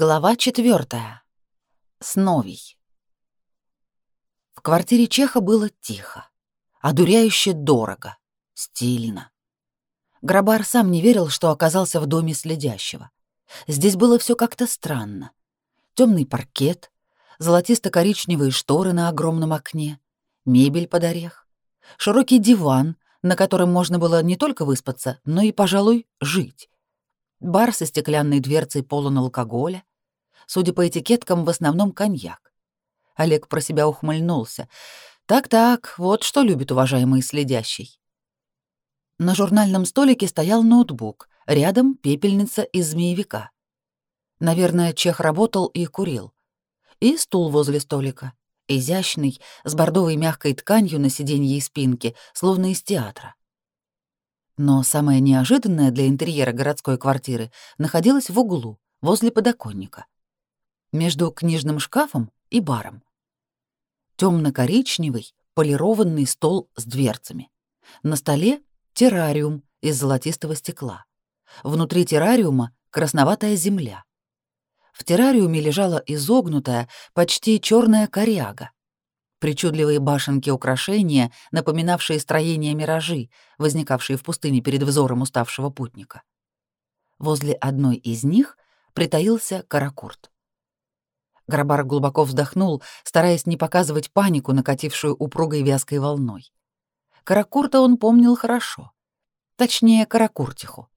Глава четвертая. Сновий. В квартире Чеха было тихо, одуряюще дорого, стильно. Грабар сам не верил, что оказался в доме следящего. Здесь было все как-то странно. Темный паркет, золотисто-коричневые шторы на огромном окне, мебель под орех, широкий диван, на котором можно было не только выспаться, но и, пожалуй, жить бар со стеклянной дверцей полон алкоголя, судя по этикеткам, в основном коньяк. Олег про себя ухмыльнулся. Так-так, вот что любит уважаемый следящий. На журнальном столике стоял ноутбук, рядом пепельница из змеевика. Наверное, чех работал и курил. И стул возле столика, изящный, с бордовой мягкой тканью на сиденье и спинке, словно из театра. Но самое неожиданное для интерьера городской квартиры находилось в углу, возле подоконника. Между книжным шкафом и баром. Темно-коричневый полированный стол с дверцами. На столе террариум из золотистого стекла. Внутри террариума красноватая земля. В террариуме лежала изогнутая, почти черная коряга, Причудливые башенки украшения, напоминавшие строение миражи, возникавшие в пустыне перед взором уставшего путника. Возле одной из них притаился каракурт. Грабар глубоко вздохнул, стараясь не показывать панику, накатившую упругой вязкой волной. Каракурта он помнил хорошо. Точнее, Каракуртиху.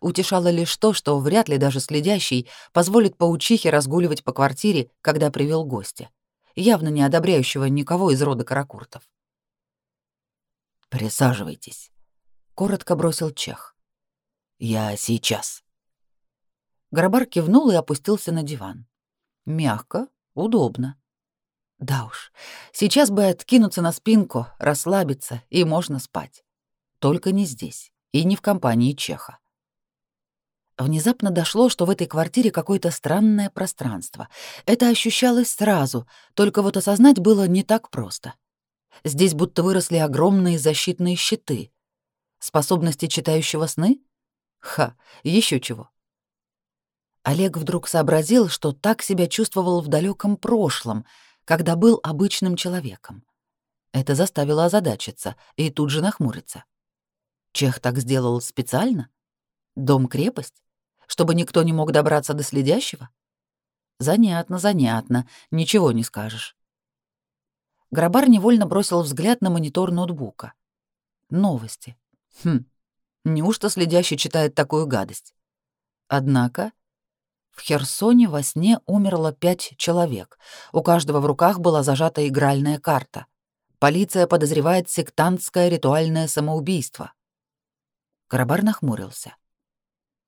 Утешало лишь то, что вряд ли даже следящий позволит паучихе разгуливать по квартире, когда привел гостя явно не одобряющего никого из рода каракуртов. «Присаживайтесь», — коротко бросил Чех. «Я сейчас». Грабар кивнул и опустился на диван. Мягко, удобно. Да уж, сейчас бы откинуться на спинку, расслабиться, и можно спать. Только не здесь и не в компании Чеха. Внезапно дошло, что в этой квартире какое-то странное пространство. Это ощущалось сразу, только вот осознать было не так просто. Здесь будто выросли огромные защитные щиты. Способности читающего сны? Ха, еще чего. Олег вдруг сообразил, что так себя чувствовал в далеком прошлом, когда был обычным человеком. Это заставило озадачиться и тут же нахмуриться. Чех так сделал специально? Дом-крепость? чтобы никто не мог добраться до следящего? Занятно, занятно, ничего не скажешь. Грабар невольно бросил взгляд на монитор ноутбука. Новости. Хм, неужто следящий читает такую гадость? Однако в Херсоне во сне умерло пять человек. У каждого в руках была зажата игральная карта. Полиция подозревает сектантское ритуальное самоубийство. Карабар нахмурился.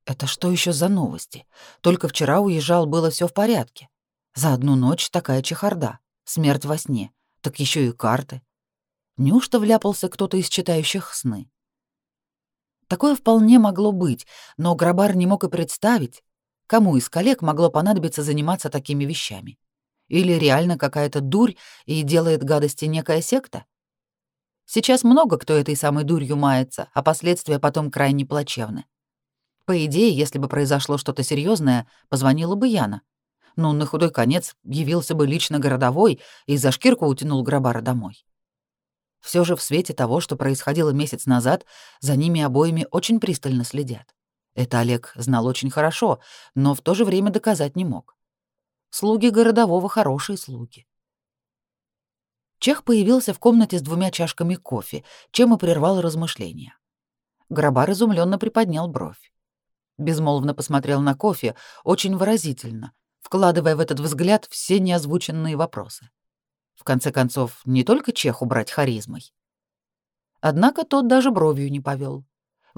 Это что еще за новости? Только вчера уезжал, было все в порядке. За одну ночь такая чехарда. Смерть во сне. Так еще и карты. Неужто вляпался кто-то из читающих сны? Такое вполне могло быть, но Грабар не мог и представить, кому из коллег могло понадобиться заниматься такими вещами. Или реально какая-то дурь и делает гадости некая секта? Сейчас много кто этой самой дурью мается, а последствия потом крайне плачевны. По идее, если бы произошло что-то серьезное, позвонила бы Яна. Ну, на худой конец явился бы лично городовой и за шкирку утянул Грабара домой. Все же в свете того, что происходило месяц назад, за ними обоими очень пристально следят. Это Олег знал очень хорошо, но в то же время доказать не мог. Слуги городового хорошие слуги. Чех появился в комнате с двумя чашками кофе, чем и прервал размышления. Грабар изумленно приподнял бровь безмолвно посмотрел на кофе, очень выразительно, вкладывая в этот взгляд все неозвученные вопросы. В конце концов, не только чех убрать харизмой. Однако тот даже бровью не повел.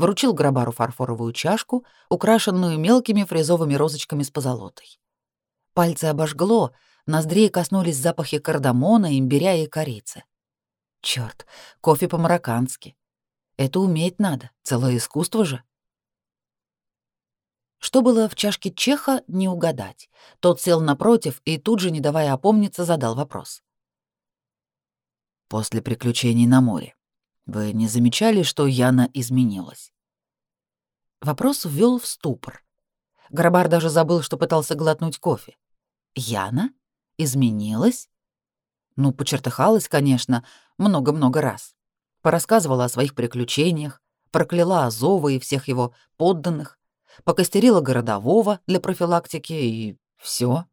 Вручил Грабару фарфоровую чашку, украшенную мелкими фрезовыми розочками с позолотой. Пальцы обожгло, ноздрей коснулись запахи кардамона, имбиря и корицы. Черт, кофе по-мароккански. Это уметь надо, целое искусство же. Что было в чашке Чеха, не угадать. Тот сел напротив и тут же, не давая опомниться, задал вопрос. «После приключений на море вы не замечали, что Яна изменилась?» Вопрос ввел в ступор. Грабар даже забыл, что пытался глотнуть кофе. Яна? Изменилась? Ну, почертыхалась, конечно, много-много раз. Порассказывала о своих приключениях, прокляла Азова и всех его подданных, покостерила городового для профилактики и все.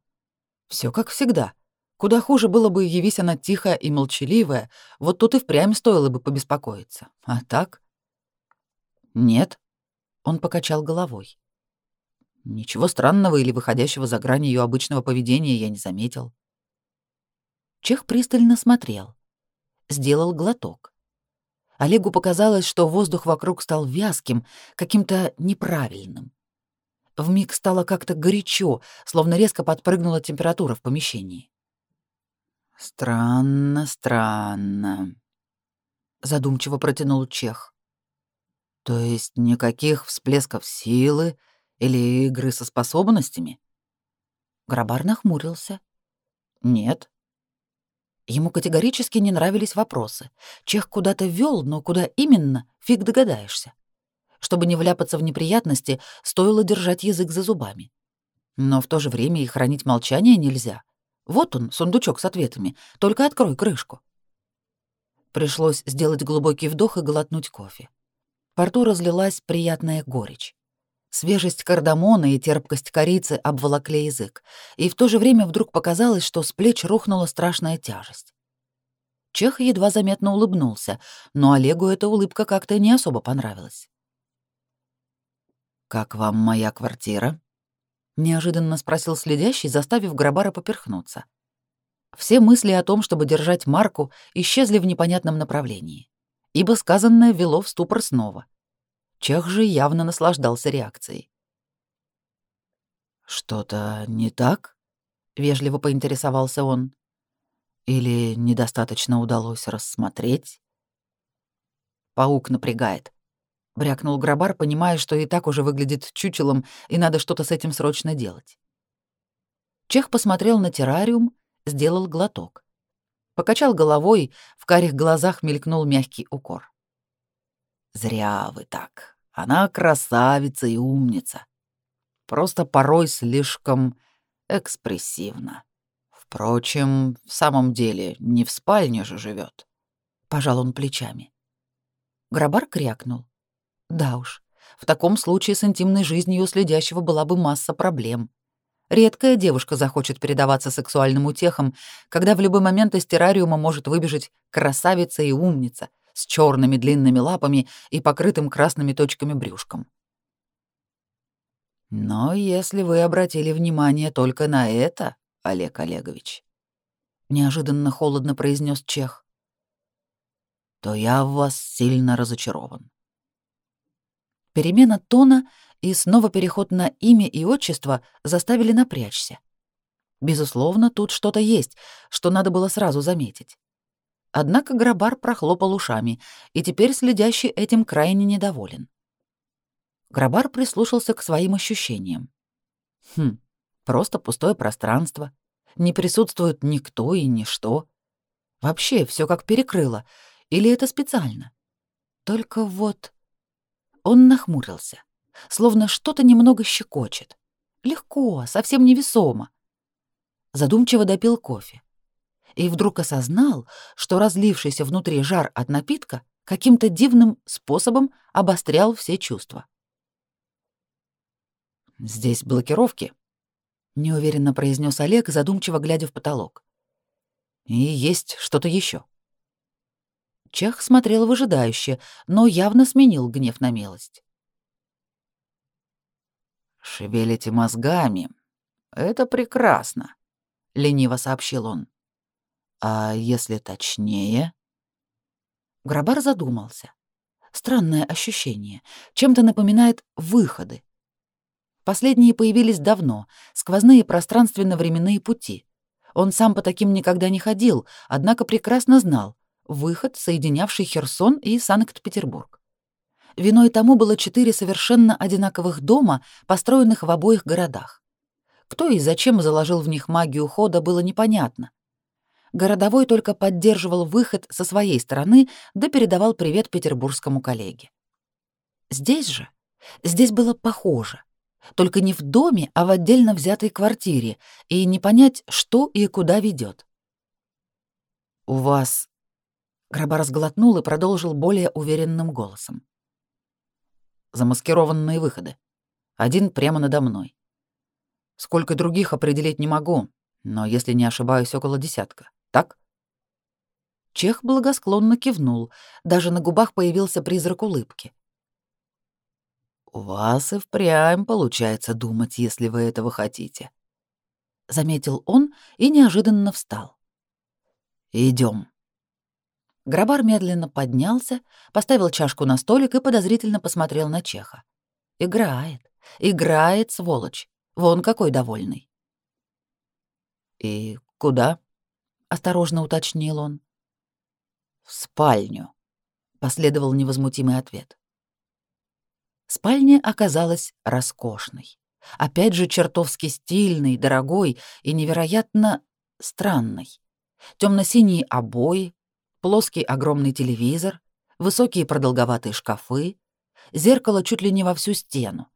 Все как всегда. Куда хуже было бы, явись она тихая и молчаливая, вот тут и впрямь стоило бы побеспокоиться. А так? Нет. Он покачал головой. Ничего странного или выходящего за грань ее обычного поведения я не заметил. Чех пристально смотрел. Сделал глоток. Олегу показалось, что воздух вокруг стал вязким, каким-то неправильным. Вмиг стало как-то горячо, словно резко подпрыгнула температура в помещении. «Странно, странно», — задумчиво протянул Чех. «То есть никаких всплесков силы или игры со способностями?» Грабар нахмурился. «Нет». Ему категорически не нравились вопросы. Чех куда-то вел, но куда именно, фиг догадаешься. Чтобы не вляпаться в неприятности, стоило держать язык за зубами. Но в то же время и хранить молчание нельзя. Вот он, сундучок с ответами, только открой крышку. Пришлось сделать глубокий вдох и глотнуть кофе. По рту разлилась приятная горечь. Свежесть кардамона и терпкость корицы обволокли язык, и в то же время вдруг показалось, что с плеч рухнула страшная тяжесть. Чех едва заметно улыбнулся, но Олегу эта улыбка как-то не особо понравилась. «Как вам моя квартира?» — неожиданно спросил следящий, заставив Грабара поперхнуться. Все мысли о том, чтобы держать марку, исчезли в непонятном направлении, ибо сказанное вело в ступор снова. Чех же явно наслаждался реакцией. «Что-то не так?» — вежливо поинтересовался он. «Или недостаточно удалось рассмотреть?» Паук напрягает брякнул Грабар, понимая, что и так уже выглядит чучелом, и надо что-то с этим срочно делать. Чех посмотрел на террариум, сделал глоток. Покачал головой, в карих глазах мелькнул мягкий укор. «Зря вы так. Она красавица и умница. Просто порой слишком экспрессивна. Впрочем, в самом деле, не в спальне же живет. Пожал он плечами. Грабар крякнул. Да уж, в таком случае с интимной жизнью следящего была бы масса проблем. Редкая девушка захочет передаваться сексуальным утехам, когда в любой момент из террариума может выбежать красавица и умница с черными длинными лапами и покрытым красными точками брюшком. Но если вы обратили внимание только на это, Олег Олегович, неожиданно холодно произнес Чех, то я в вас сильно разочарован. Перемена тона и снова переход на имя и отчество заставили напрячься. Безусловно, тут что-то есть, что надо было сразу заметить. Однако Грабар прохлопал ушами, и теперь следящий этим крайне недоволен. Грабар прислушался к своим ощущениям. Хм, просто пустое пространство. Не присутствует никто и ничто. Вообще все как перекрыло. Или это специально? Только вот... Он нахмурился, словно что-то немного щекочет. Легко, совсем невесомо. Задумчиво допил кофе. И вдруг осознал, что разлившийся внутри жар от напитка каким-то дивным способом обострял все чувства. «Здесь блокировки», — неуверенно произнес Олег, задумчиво глядя в потолок. «И есть что-то еще. Чех смотрел выжидающе, но явно сменил гнев на милость. «Шевелите мозгами. Это прекрасно», — лениво сообщил он. «А если точнее?» Грабар задумался. Странное ощущение. Чем-то напоминает выходы. Последние появились давно, сквозные пространственно-временные пути. Он сам по таким никогда не ходил, однако прекрасно знал, выход, соединявший Херсон и Санкт-Петербург. Виной тому было четыре совершенно одинаковых дома, построенных в обоих городах. Кто и зачем заложил в них магию хода, было непонятно. Городовой только поддерживал выход со своей стороны, да передавал привет петербургскому коллеге. Здесь же, здесь было похоже. Только не в доме, а в отдельно взятой квартире, и не понять, что и куда ведет. «У вас...» Граба разглотнул и продолжил более уверенным голосом. «Замаскированные выходы. Один прямо надо мной. Сколько других определить не могу, но, если не ошибаюсь, около десятка. Так?» Чех благосклонно кивнул, даже на губах появился призрак улыбки. «У вас и впрямь получается думать, если вы этого хотите», — заметил он и неожиданно встал. Идем. Грабар медленно поднялся, поставил чашку на столик и подозрительно посмотрел на Чеха. «Играет, играет, сволочь. Вон какой довольный». «И куда?» — осторожно уточнил он. «В спальню», — последовал невозмутимый ответ. Спальня оказалась роскошной. Опять же, чертовски стильной, дорогой и невероятно странной. Темно-синие обои, плоский огромный телевизор, высокие продолговатые шкафы, зеркало чуть ли не во всю стену,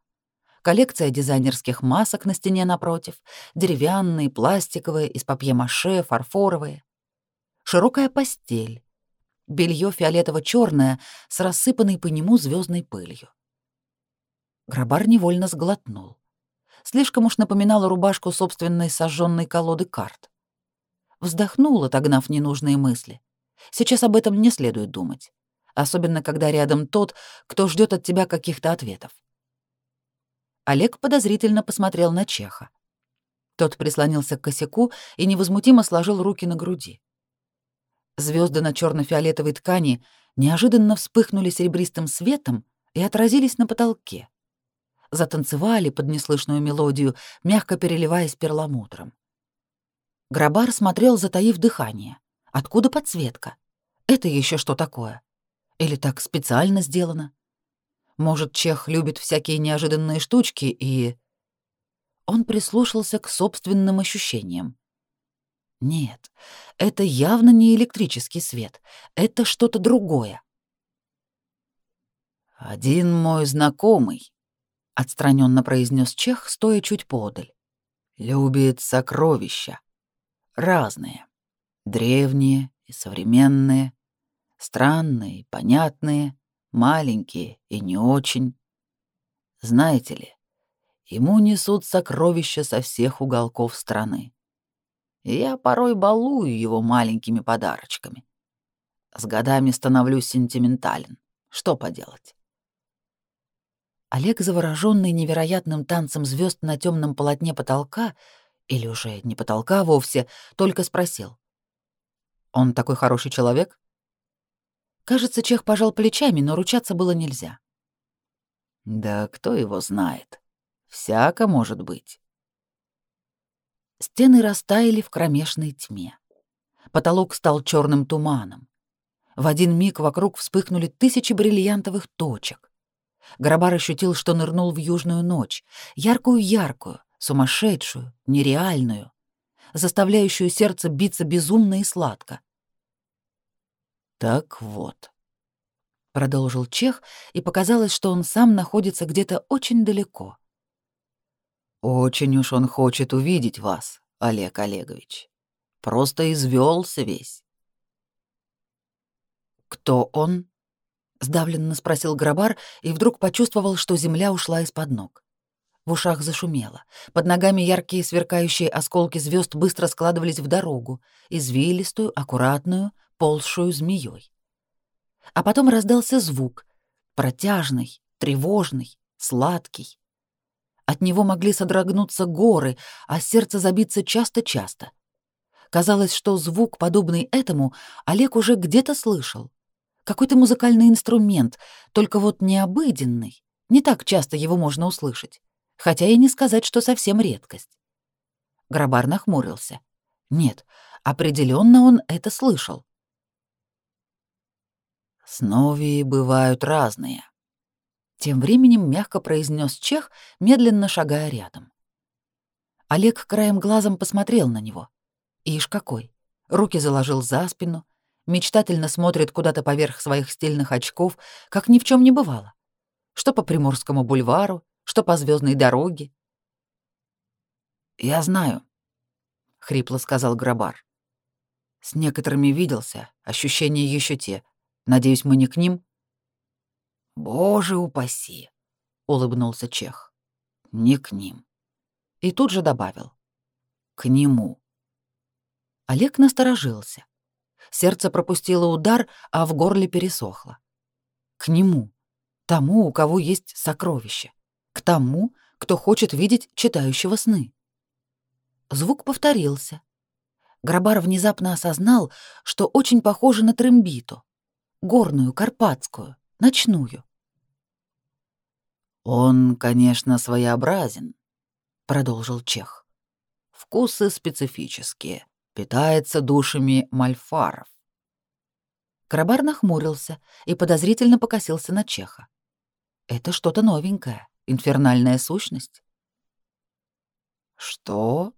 коллекция дизайнерских масок на стене напротив, деревянные, пластиковые, из папье-маше, фарфоровые, широкая постель, белье фиолетово-черное с рассыпанной по нему звездной пылью. Грабар невольно сглотнул. Слишком уж напоминала рубашку собственной сожженной колоды карт. Вздохнул, отогнав ненужные мысли. Сейчас об этом не следует думать. Особенно, когда рядом тот, кто ждет от тебя каких-то ответов. Олег подозрительно посмотрел на Чеха. Тот прислонился к косяку и невозмутимо сложил руки на груди. Звезды на черно фиолетовой ткани неожиданно вспыхнули серебристым светом и отразились на потолке затанцевали под неслышную мелодию, мягко переливаясь перламутром. Грабар смотрел, затаив дыхание. Откуда подсветка? Это еще что такое? Или так специально сделано? Может, Чех любит всякие неожиданные штучки и... Он прислушался к собственным ощущениям. Нет, это явно не электрический свет, это что-то другое. Один мой знакомый отстраненно произнес Чех, стоя чуть подаль. Любит сокровища. Разные. Древние и современные. Странные и понятные. Маленькие и не очень. Знаете ли, ему несут сокровища со всех уголков страны. И я порой балую его маленькими подарочками. С годами становлюсь сентиментален. Что поделать? Олег, завороженный невероятным танцем звезд на темном полотне потолка, или уже не потолка вовсе, только спросил. «Он такой хороший человек?» Кажется, Чех пожал плечами, но ручаться было нельзя. «Да кто его знает? Всяко может быть». Стены растаяли в кромешной тьме. Потолок стал черным туманом. В один миг вокруг вспыхнули тысячи бриллиантовых точек. Грабар ощутил, что нырнул в южную ночь, яркую-яркую, сумасшедшую, нереальную, заставляющую сердце биться безумно и сладко. «Так вот», — продолжил Чех, и показалось, что он сам находится где-то очень далеко. «Очень уж он хочет увидеть вас, Олег Олегович. Просто извелся весь». «Кто он?» Сдавленно спросил Грабар и вдруг почувствовал, что земля ушла из-под ног. В ушах зашумело. Под ногами яркие сверкающие осколки звезд быстро складывались в дорогу, извилистую, аккуратную, ползшую змеей. А потом раздался звук, протяжный, тревожный, сладкий. От него могли содрогнуться горы, а сердце забиться часто-часто. Казалось, что звук, подобный этому, Олег уже где-то слышал. Какой-то музыкальный инструмент, только вот необыденный. Не так часто его можно услышать. Хотя и не сказать, что совсем редкость. Грабар нахмурился. Нет, определенно он это слышал. «Сновии бывают разные», — тем временем мягко произнес Чех, медленно шагая рядом. Олег краем глазом посмотрел на него. Ишь какой! Руки заложил за спину, мечтательно смотрит куда-то поверх своих стильных очков, как ни в чем не бывало. Что по Приморскому бульвару, что по звездной дороге. «Я знаю», — хрипло сказал Грабар. «С некоторыми виделся, ощущения еще те. Надеюсь, мы не к ним?» «Боже упаси!» — улыбнулся Чех. «Не к ним». И тут же добавил. «К нему». Олег насторожился. Сердце пропустило удар, а в горле пересохло. К нему, тому, у кого есть сокровище. К тому, кто хочет видеть читающего сны. Звук повторился. Грабар внезапно осознал, что очень похоже на трембиту. Горную, карпатскую, ночную. «Он, конечно, своеобразен», — продолжил Чех. «Вкусы специфические, питается душами мальфаров». Грабар нахмурился и подозрительно покосился на Чеха. «Это что-то новенькое, инфернальная сущность». «Что?»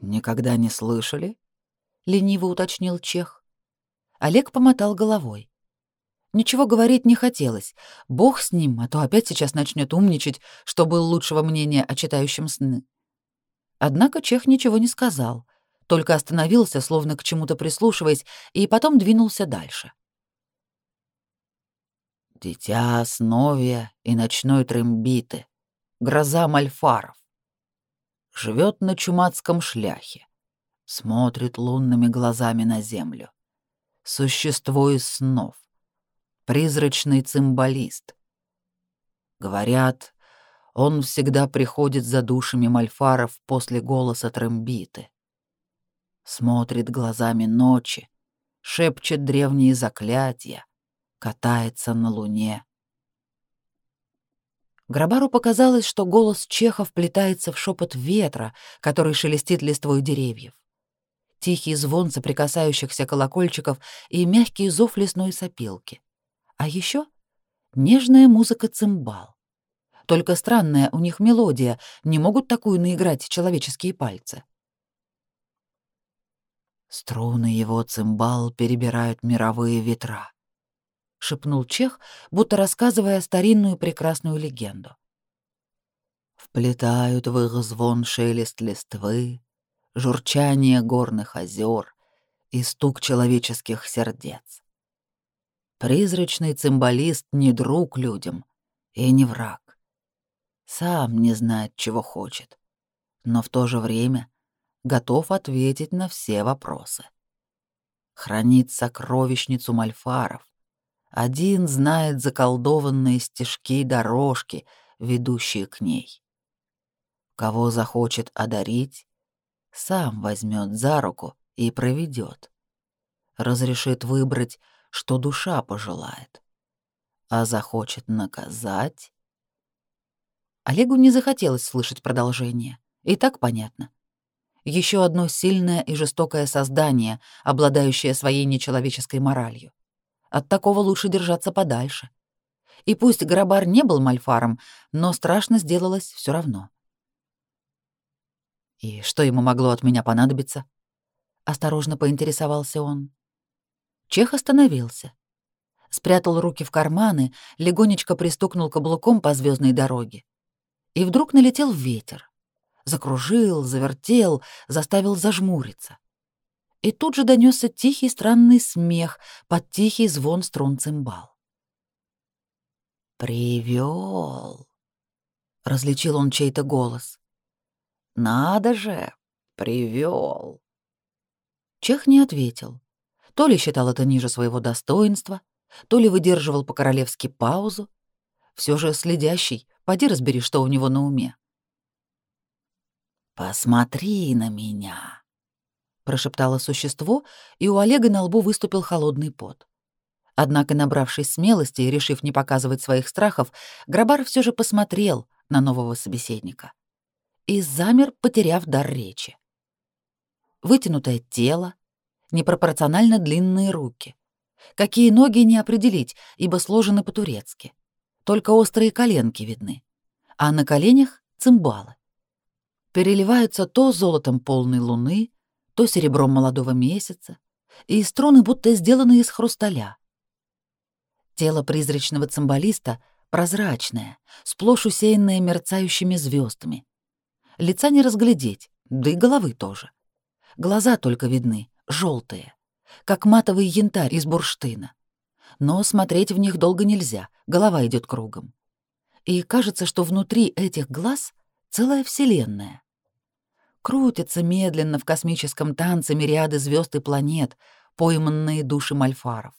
«Никогда не слышали?» — лениво уточнил Чех. Олег помотал головой. Ничего говорить не хотелось. Бог с ним, а то опять сейчас начнет умничать, что был лучшего мнения о читающем сны. Однако Чех ничего не сказал, только остановился, словно к чему-то прислушиваясь, и потом двинулся дальше. «Дитя Сновия и ночной трембиты, гроза мальфаров живет на чумацком шляхе, смотрит лунными глазами на землю. Существо из снов, призрачный цимбалист. Говорят, он всегда приходит за душами мальфаров после голоса трембиты. Смотрит глазами ночи, шепчет древние заклятия, катается на луне, Грабару показалось, что голос Чеха вплетается в шепот ветра, который шелестит листвой деревьев. Тихий звон соприкасающихся колокольчиков и мягкий зов лесной сопилки. А еще нежная музыка цимбал. Только странная у них мелодия, не могут такую наиграть человеческие пальцы. Струны его цимбал перебирают мировые ветра. — шепнул Чех, будто рассказывая старинную прекрасную легенду. «Вплетают в их звон шелест листвы, журчание горных озер и стук человеческих сердец. Призрачный цимбалист не друг людям и не враг. Сам не знает, чего хочет, но в то же время готов ответить на все вопросы. Хранит сокровищницу мальфаров, один знает заколдованные стежки и дорожки, ведущие к ней. Кого захочет одарить, сам возьмет за руку и проведет. Разрешит выбрать, что душа пожелает. А захочет наказать... Олегу не захотелось слышать продолжение. И так понятно. Еще одно сильное и жестокое создание, обладающее своей нечеловеческой моралью. От такого лучше держаться подальше. И пусть Грабар не был мальфаром, но страшно сделалось все равно. И что ему могло от меня понадобиться? Осторожно поинтересовался он. Чех остановился. Спрятал руки в карманы, легонечко пристукнул каблуком по звездной дороге. И вдруг налетел ветер. Закружил, завертел, заставил зажмуриться и тут же донесся тихий странный смех под тихий звон струн цимбал. «Привёл!» — различил он чей-то голос. «Надо же, привёл!» Чех не ответил. То ли считал это ниже своего достоинства, то ли выдерживал по-королевски паузу. Все же следящий, поди разбери, что у него на уме. «Посмотри на меня!» Прошептало существо, и у Олега на лбу выступил холодный пот. Однако, набравшись смелости и решив не показывать своих страхов, Грабар все же посмотрел на нового собеседника и замер, потеряв дар речи. Вытянутое тело, непропорционально длинные руки. Какие ноги не определить, ибо сложены по-турецки. Только острые коленки видны. А на коленях — цимбалы. Переливаются то золотом полной луны, то серебром молодого месяца, и струны будто сделаны из хрусталя. Тело призрачного цимбалиста прозрачная, сплошь усеянная мерцающими звездами. Лица не разглядеть, да и головы тоже. Глаза только видны, желтые, как матовый янтарь из бурштына. Но смотреть в них долго нельзя, голова идет кругом. И кажется, что внутри этих глаз целая вселенная. Крутятся медленно в космическом танце мириады звезд и планет, пойманные души мальфаров.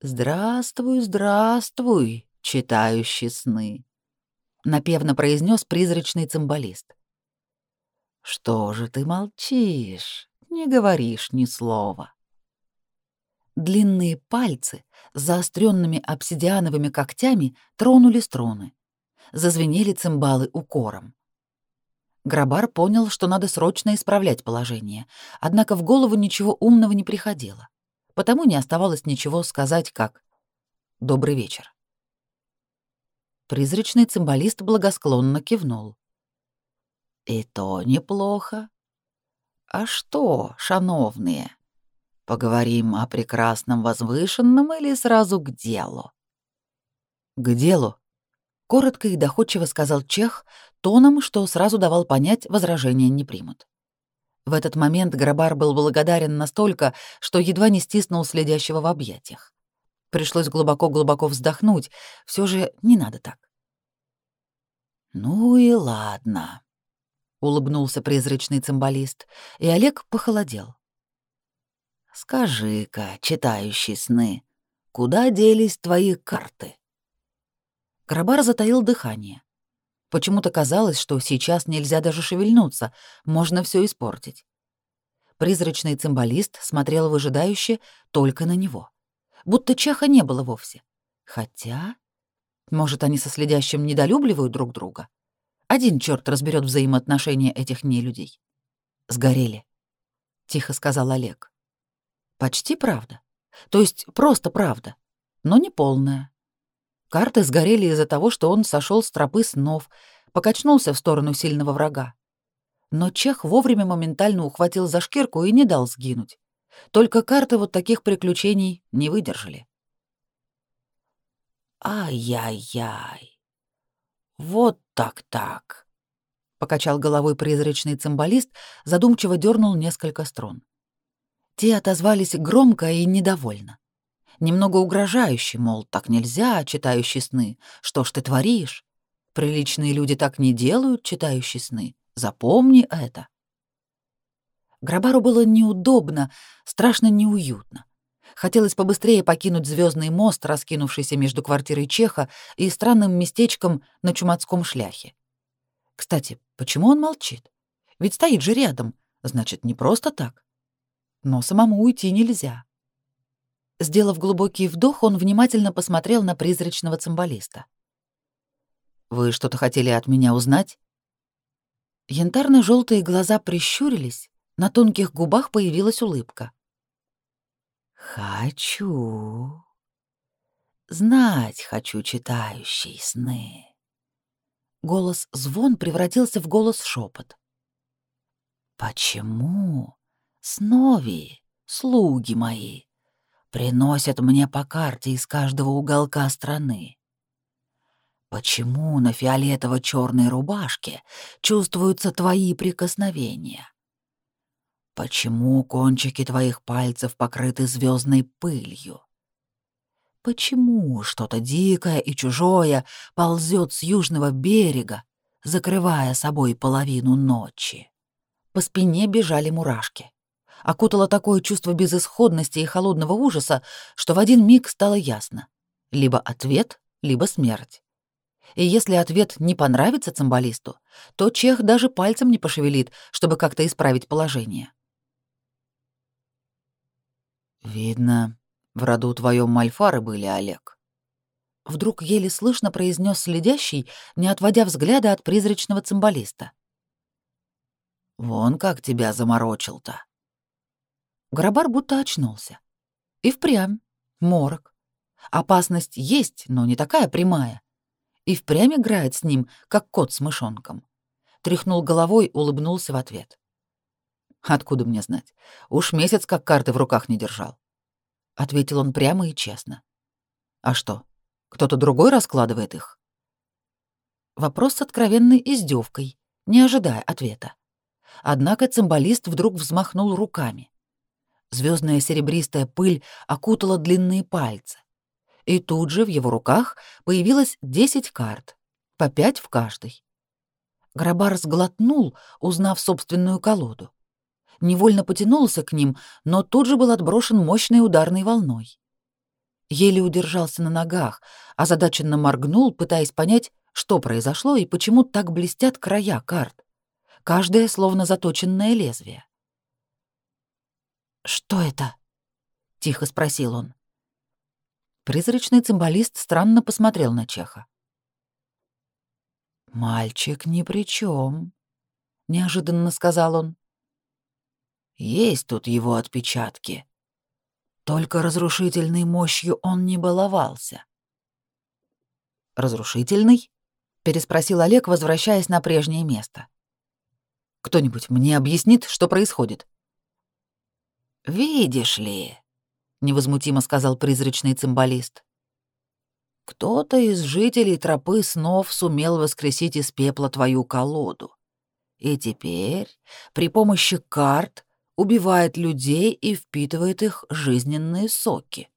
«Здравствуй, здравствуй, читающий сны», — напевно произнес призрачный цимбалист. «Что же ты молчишь, не говоришь ни слова?» Длинные пальцы с заостренными обсидиановыми когтями тронули струны. Зазвенели цимбалы укором. Грабар понял, что надо срочно исправлять положение, однако в голову ничего умного не приходило потому не оставалось ничего сказать, как «Добрый вечер». Призрачный цимбалист благосклонно кивнул. «И то неплохо. А что, шановные, поговорим о прекрасном возвышенном или сразу к делу?» «К делу», — коротко и доходчиво сказал Чех, тоном, что сразу давал понять, возражения не примут. В этот момент Грабар был благодарен настолько, что едва не стиснул следящего в объятиях. Пришлось глубоко-глубоко вздохнуть, все же не надо так. «Ну и ладно», — улыбнулся призрачный цимбалист, и Олег похолодел. «Скажи-ка, читающий сны, куда делись твои карты?» Грабар затаил дыхание. Почему-то казалось, что сейчас нельзя даже шевельнуться, можно все испортить. Призрачный цимбалист смотрел выжидающе только на него. Будто чаха не было вовсе. Хотя... Может, они со следящим недолюбливают друг друга? Один черт разберет взаимоотношения этих нелюдей. «Сгорели», — тихо сказал Олег. «Почти правда. То есть просто правда, но не полная. Карты сгорели из-за того, что он сошел с тропы снов, покачнулся в сторону сильного врага. Но Чех вовремя моментально ухватил за шкирку и не дал сгинуть. Только карты вот таких приключений не выдержали. «Ай-яй-яй! Вот так-так!» — покачал головой призрачный цимбалист, задумчиво дернул несколько струн. Те отозвались громко и недовольно немного угрожающий, мол, так нельзя, читающий сны. Что ж ты творишь? Приличные люди так не делают, читающие сны. Запомни это. Грабару было неудобно, страшно неуютно. Хотелось побыстрее покинуть звездный мост, раскинувшийся между квартирой Чеха и странным местечком на чумацком шляхе. Кстати, почему он молчит? Ведь стоит же рядом, значит, не просто так. Но самому уйти нельзя. Сделав глубокий вдох, он внимательно посмотрел на призрачного цимбалиста. «Вы что-то хотели от меня узнать?» янтарно желтые глаза прищурились, на тонких губах появилась улыбка. «Хочу. Знать хочу читающие сны». Голос звон превратился в голос шепот. «Почему, снови, слуги мои, приносят мне по карте из каждого уголка страны. Почему на фиолетово-черной рубашке чувствуются твои прикосновения? Почему кончики твоих пальцев покрыты звездной пылью? Почему что-то дикое и чужое ползет с южного берега, закрывая собой половину ночи? По спине бежали мурашки окутало такое чувство безысходности и холодного ужаса, что в один миг стало ясно. Либо ответ, либо смерть. И если ответ не понравится цимбалисту, то чех даже пальцем не пошевелит, чтобы как-то исправить положение. «Видно, в роду твоем мальфары были, Олег». Вдруг еле слышно произнес следящий, не отводя взгляда от призрачного цимбалиста. «Вон как тебя заморочил-то». Грабар будто очнулся. И впрямь. Морок. Опасность есть, но не такая прямая. И впрямь играет с ним, как кот с мышонком. Тряхнул головой, улыбнулся в ответ. «Откуда мне знать? Уж месяц как карты в руках не держал». Ответил он прямо и честно. «А что, Кто-то другой раскладывает их?» Вопрос с откровенной издевкой, не ожидая ответа. Однако цимбалист вдруг взмахнул руками. Звездная серебристая пыль окутала длинные пальцы. И тут же в его руках появилось десять карт, по пять в каждой. Грабар сглотнул, узнав собственную колоду. Невольно потянулся к ним, но тут же был отброшен мощной ударной волной. Еле удержался на ногах, озадаченно моргнул, пытаясь понять, что произошло и почему так блестят края карт. Каждая словно заточенное лезвие. «Что это?» — тихо спросил он. Призрачный цимбалист странно посмотрел на Чеха. «Мальчик ни при чем, неожиданно сказал он. «Есть тут его отпечатки. Только разрушительной мощью он не баловался». «Разрушительный?» — переспросил Олег, возвращаясь на прежнее место. «Кто-нибудь мне объяснит, что происходит?» «Видишь ли», — невозмутимо сказал призрачный цимбалист, кто-то из жителей тропы снов сумел воскресить из пепла твою колоду. И теперь при помощи карт убивает людей и впитывает их жизненные соки.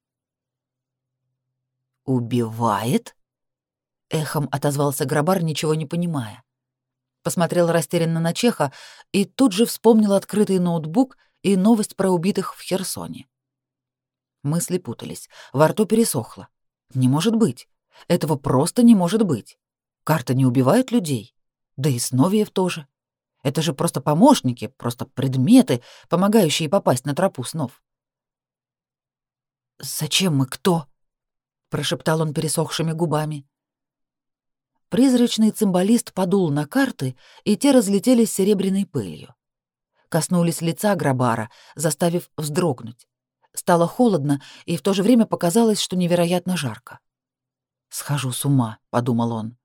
«Убивает?» — эхом отозвался Грабар, ничего не понимая. Посмотрел растерянно на Чеха и тут же вспомнил открытый ноутбук и новость про убитых в Херсоне. Мысли путались, во рту пересохло. Не может быть. Этого просто не может быть. Карта не убивает людей. Да и Сновиев тоже. Это же просто помощники, просто предметы, помогающие попасть на тропу снов. «Зачем мы кто?» — прошептал он пересохшими губами. Призрачный цимбалист подул на карты, и те разлетелись серебряной пылью. Коснулись лица Грабара, заставив вздрогнуть. Стало холодно, и в то же время показалось, что невероятно жарко. «Схожу с ума», — подумал он.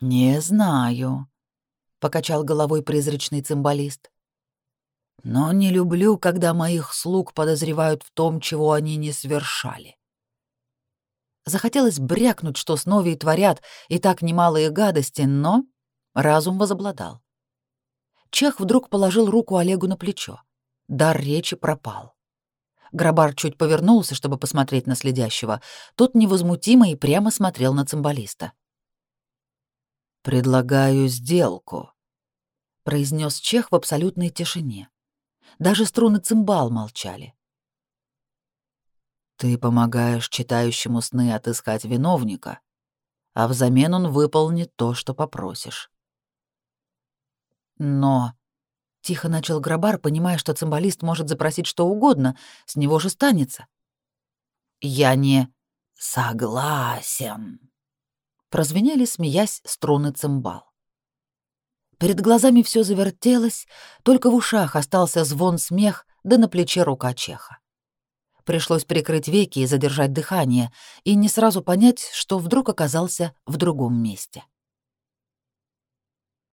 «Не знаю», — покачал головой призрачный цимбалист. «Но не люблю, когда моих слуг подозревают в том, чего они не совершали». Захотелось брякнуть, что с Новей творят и так немалые гадости, но разум возобладал. Чех вдруг положил руку Олегу на плечо. Дар речи пропал. Грабар чуть повернулся, чтобы посмотреть на следящего. Тот невозмутимо и прямо смотрел на цимбалиста. «Предлагаю сделку», — произнес Чех в абсолютной тишине. Даже струны цимбал молчали. «Ты помогаешь читающему сны отыскать виновника, а взамен он выполнит то, что попросишь». «Но...» Тихо начал Грабар, понимая, что цимбалист может запросить что угодно, с него же станется. «Я не согласен», — прозвенели, смеясь, струны цимбал. Перед глазами все завертелось, только в ушах остался звон смех, да на плече рука Чеха. Пришлось прикрыть веки и задержать дыхание, и не сразу понять, что вдруг оказался в другом месте.